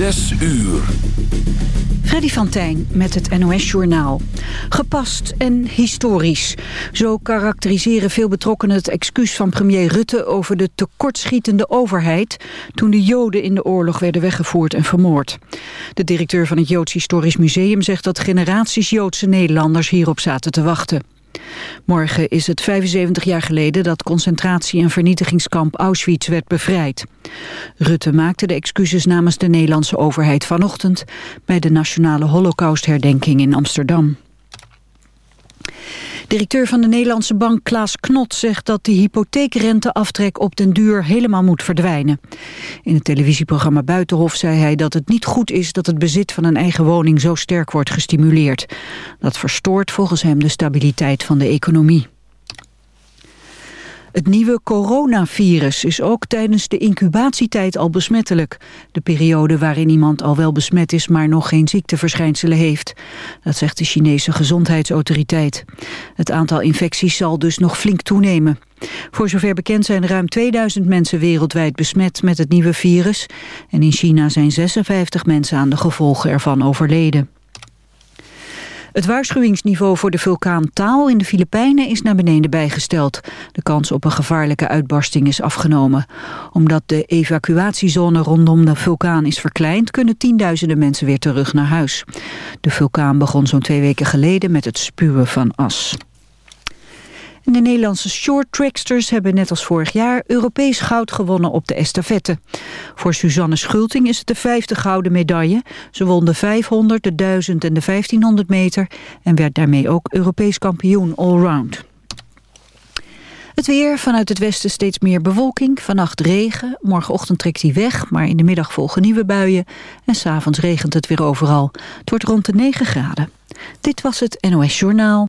Zes uur. Freddy van Tijn met het NOS-journaal. Gepast en historisch. Zo karakteriseren veel betrokkenen het excuus van premier Rutte... over de tekortschietende overheid... toen de Joden in de oorlog werden weggevoerd en vermoord. De directeur van het Joods Historisch Museum zegt dat generaties Joodse Nederlanders hierop zaten te wachten. Morgen is het 75 jaar geleden dat concentratie- en vernietigingskamp Auschwitz werd bevrijd. Rutte maakte de excuses namens de Nederlandse overheid vanochtend bij de Nationale Holocaustherdenking in Amsterdam. Directeur van de Nederlandse bank Klaas Knot zegt dat de hypotheekrenteaftrek op den duur helemaal moet verdwijnen. In het televisieprogramma Buitenhof zei hij dat het niet goed is dat het bezit van een eigen woning zo sterk wordt gestimuleerd. Dat verstoort volgens hem de stabiliteit van de economie. Het nieuwe coronavirus is ook tijdens de incubatietijd al besmettelijk. De periode waarin iemand al wel besmet is, maar nog geen ziekteverschijnselen heeft. Dat zegt de Chinese gezondheidsautoriteit. Het aantal infecties zal dus nog flink toenemen. Voor zover bekend zijn ruim 2000 mensen wereldwijd besmet met het nieuwe virus. En in China zijn 56 mensen aan de gevolgen ervan overleden. Het waarschuwingsniveau voor de vulkaan Taal in de Filipijnen is naar beneden bijgesteld. De kans op een gevaarlijke uitbarsting is afgenomen. Omdat de evacuatiezone rondom de vulkaan is verkleind... kunnen tienduizenden mensen weer terug naar huis. De vulkaan begon zo'n twee weken geleden met het spuwen van as de Nederlandse shorttracksters hebben net als vorig jaar Europees goud gewonnen op de estafette. Voor Suzanne Schulting is het de vijfde gouden medaille. Ze won de 500, de 1000 en de 1500 meter en werd daarmee ook Europees kampioen allround. Het weer, vanuit het westen steeds meer bewolking. Vannacht regen, morgenochtend trekt hij weg... maar in de middag volgen nieuwe buien. En s'avonds regent het weer overal. Het wordt rond de 9 graden. Dit was het NOS Journaal.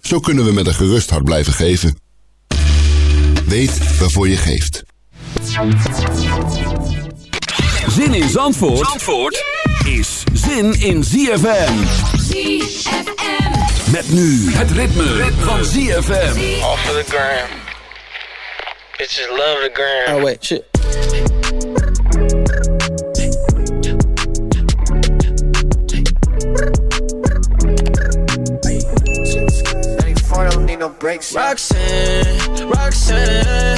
Zo kunnen we met een gerust hart blijven geven. Weet waarvoor je geeft. Zin in Zandvoort, Zandvoort is zin in ZFM. ZFM. Met nu het ritme, van ZFM. Off of the gram. Bitches love the gram. Oh wait, shit. Roxanne, Roxanne,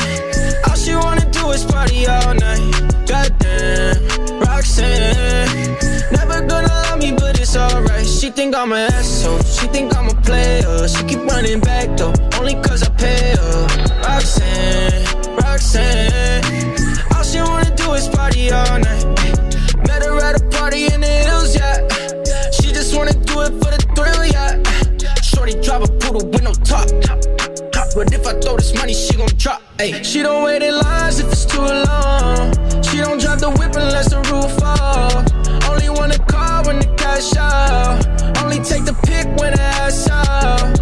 all she wanna do is party all night. Goddamn, Roxanne, never gonna love me, but it's alright. She think I'm an asshole, she think I'm a player. She keep running back though, only cause I pay her. Roxanne, Roxanne, all she wanna do is party all night. Met her Shorty drive a poodle with no top. But if I throw this money, she gon' drop. Ayy. She don't wait in lines if it's too long. She don't drive the whip unless the roof falls. Only wanna call when the cash out. Only take the pick when the ass out.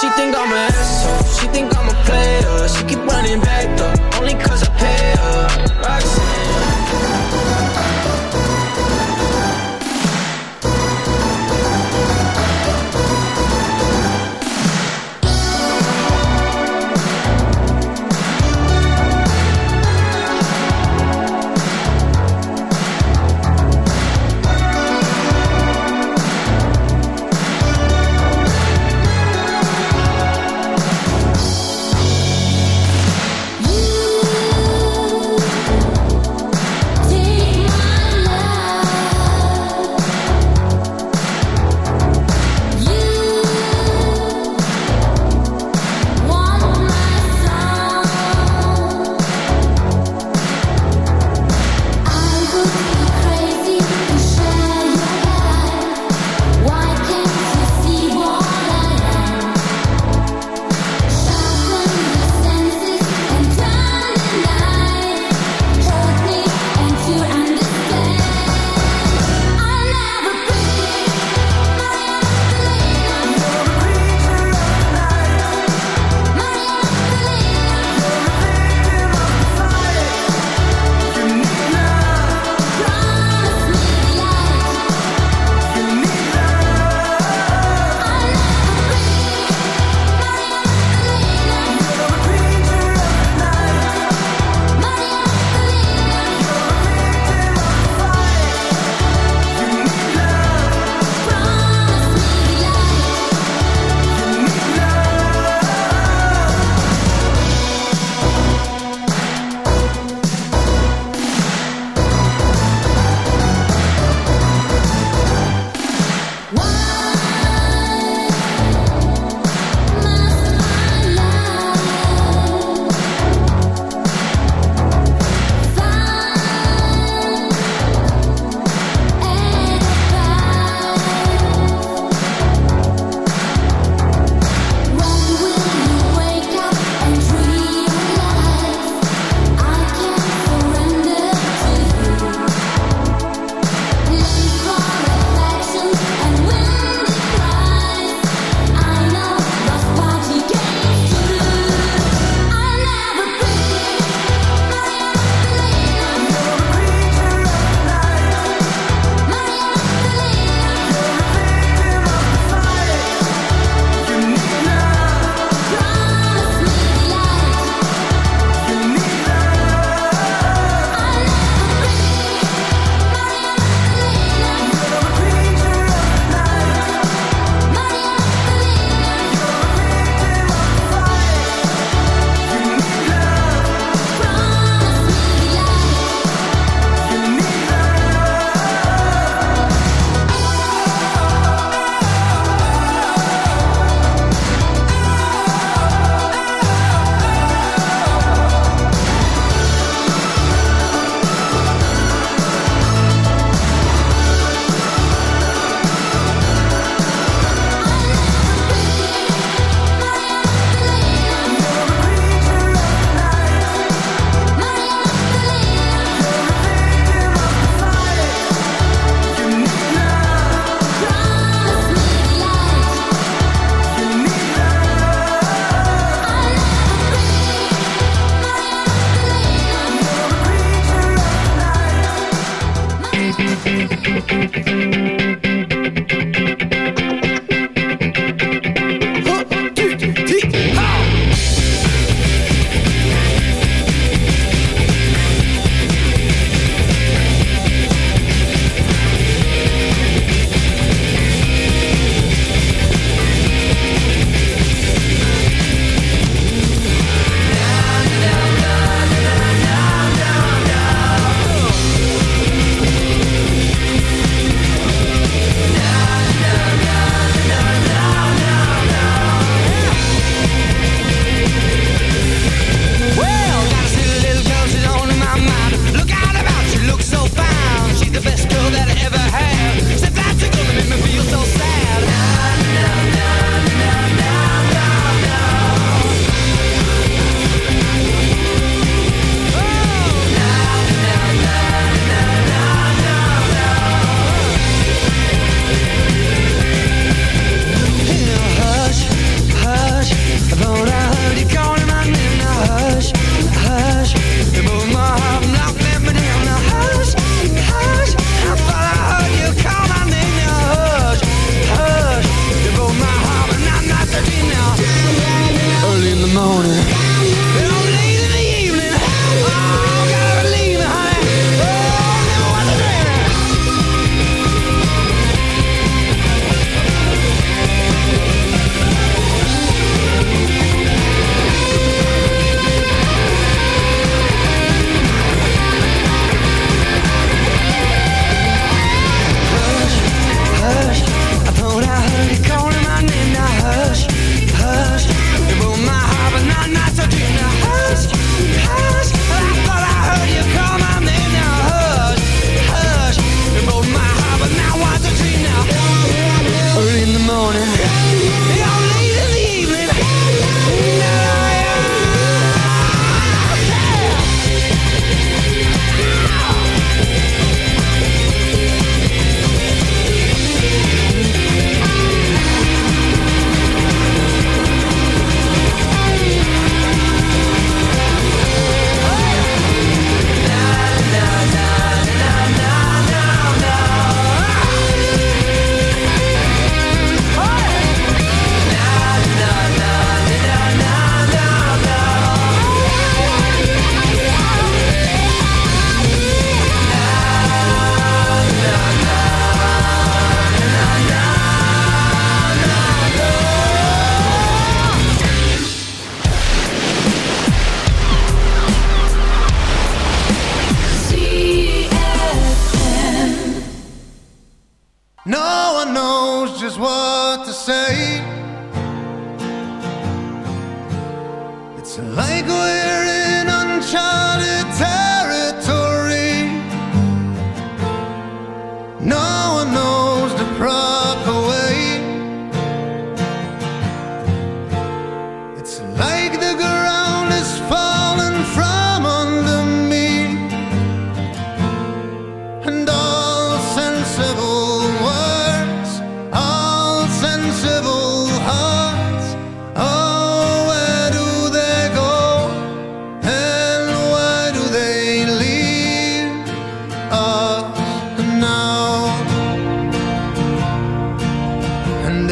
She think I'm an asshole. She think I'm a player. She keep running back though,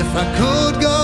if I could go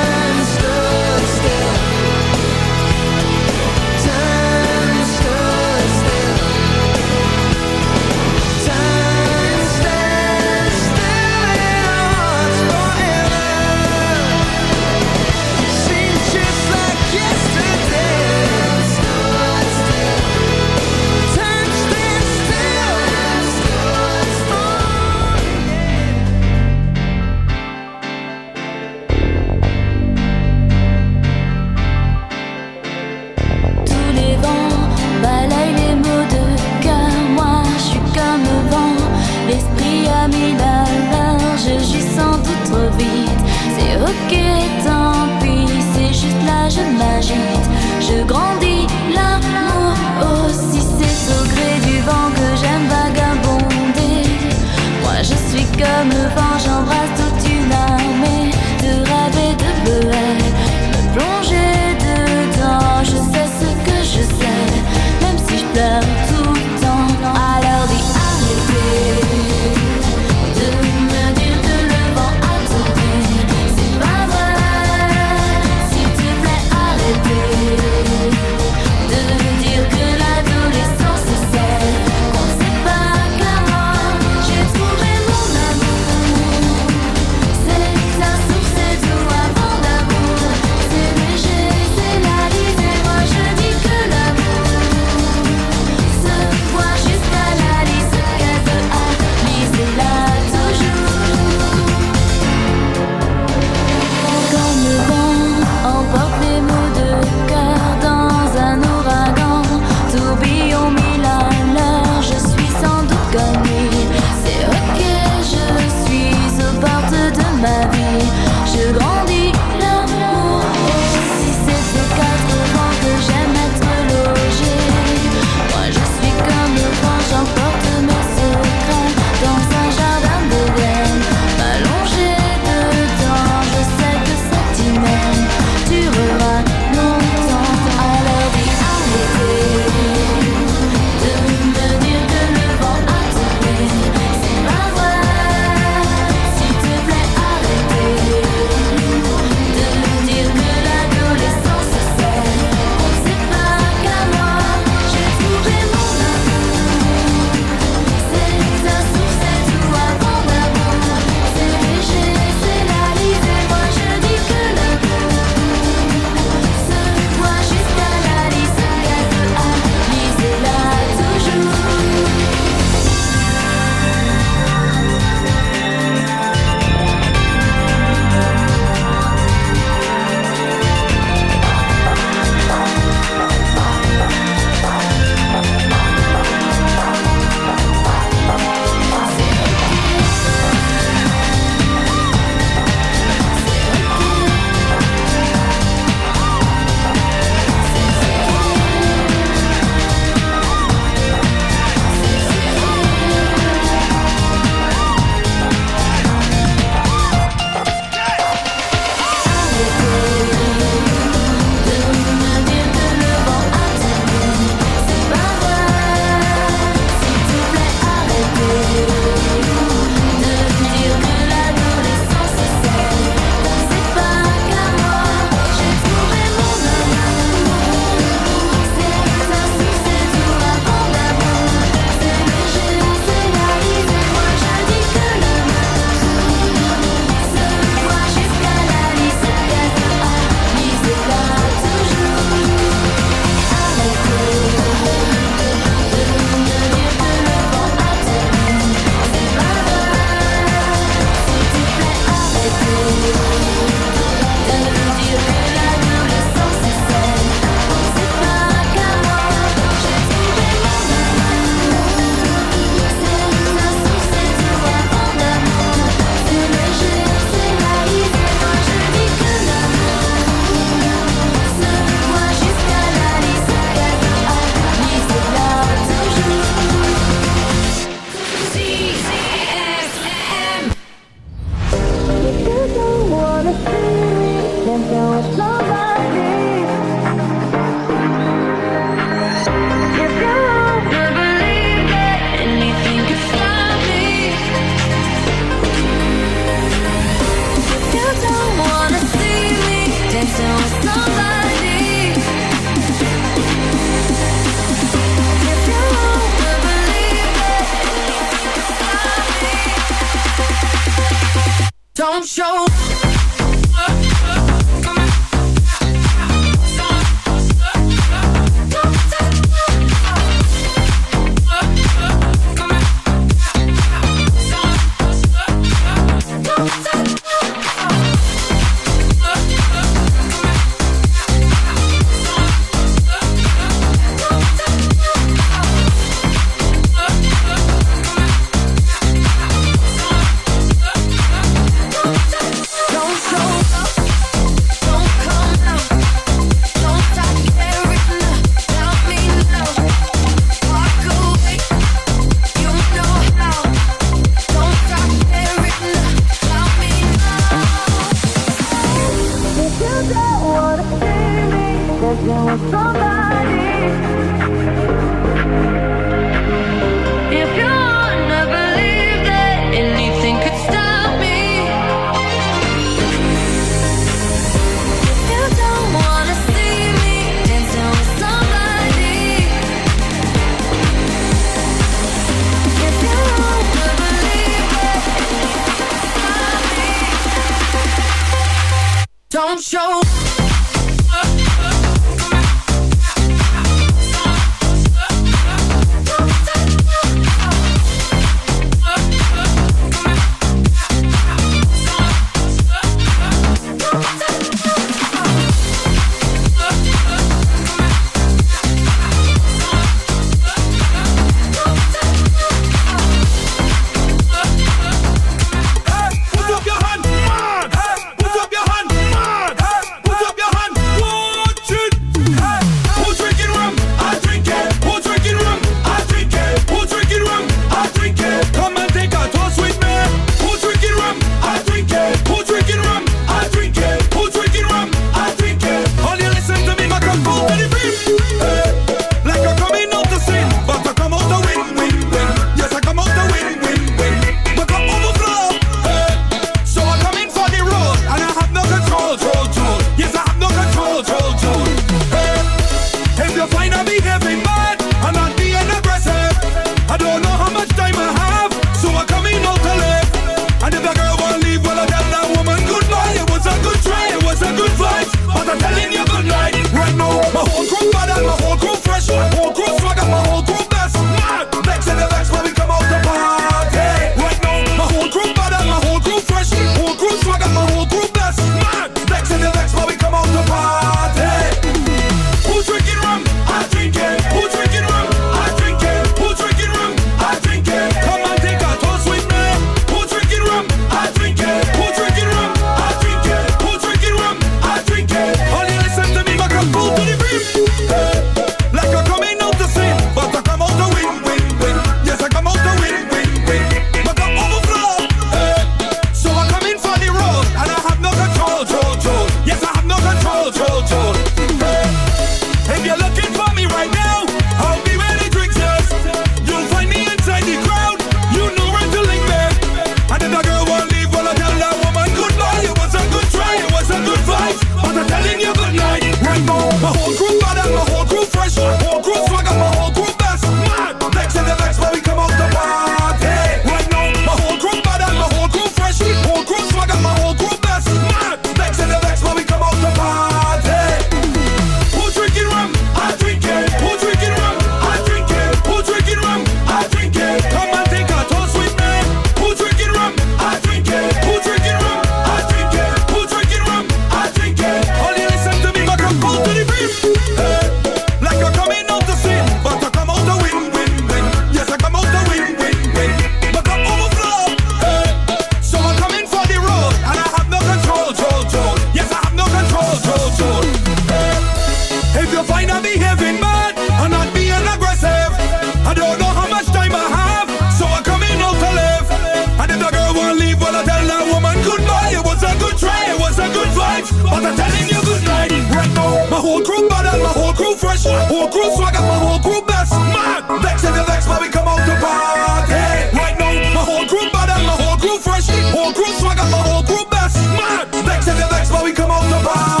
whole crew better, my whole crew fresh. My Whole crew swagger, my whole crew best. Man, vex if you vex, but we come out to party. Right now, my whole crew better, my whole crew fresh. Whole crew swagger, my whole crew best. Man, vex if you vex, but we come out to party.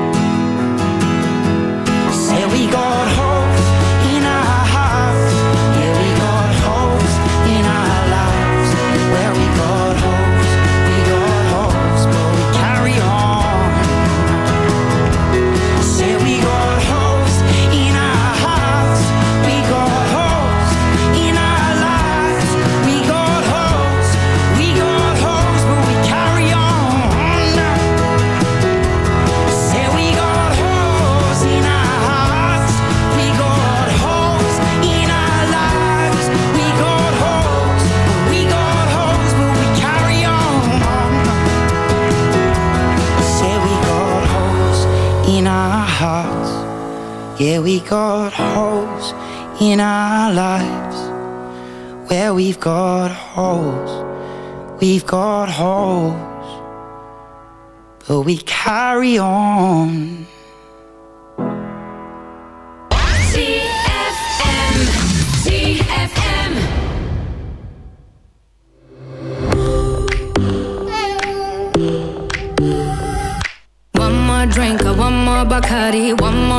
Got holes Yeah, we got holes in our lives. Where we've got holes, we've got holes, but we carry on. One more drink, one more Bacardi, one more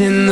in the